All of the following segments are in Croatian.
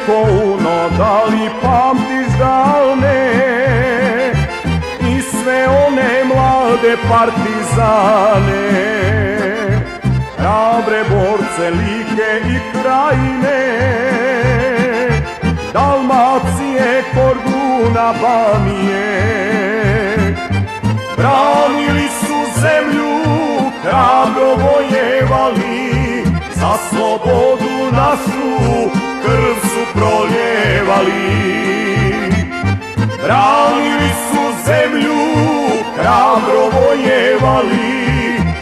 Rijeko uno, da li pamtiš davne I sve one mlade partizane. Hrabre borce Like i Krajine Dalmacije, Korduna, Banije. Branili su zemlju, hrabro vojevali Za slobodu našu krv su proljevali Branili su zemlju, hrabro vojevali.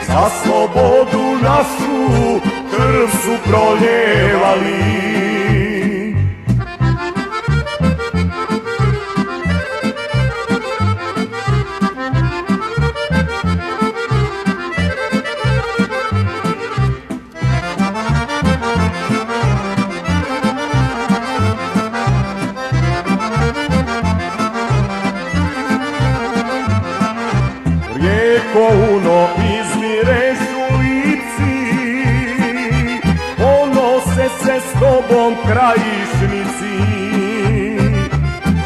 Za slobodu našu krv su proljevali Rijeko uno izmireš u lici Ponose se s tobom krajišnici.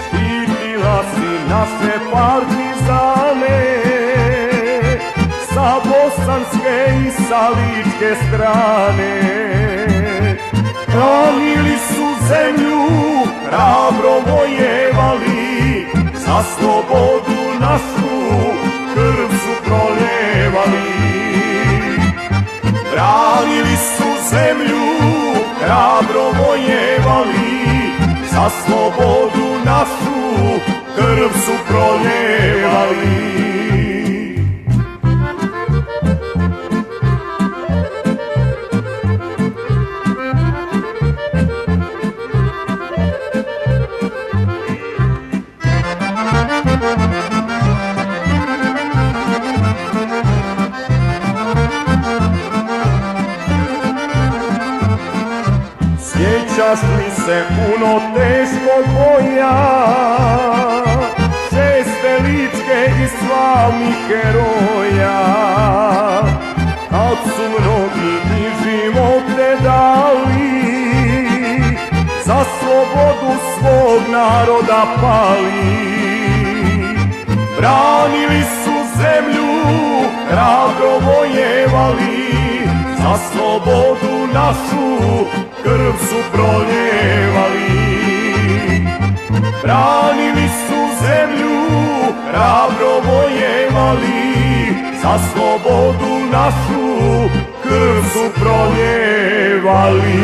Štitila si naše partizane Sa bosanske i sa ličke strane. Hranili su zemlju, hrabro vojevali Za slobodu našu zemlju, hrabro vojevali Za slobodu našu krv su proljevali Sjećaš li se puno teškog boja. Šeste ličke i slavnih heroja. Kad su mnogi i živote dali Za slobodu svog naroda pali. Branili su zemlju, hrabro vojevali Za slobodu našu krv su proljevali Branili su zemlju, hrabro vojevali Za slobodu našu krv su proljevali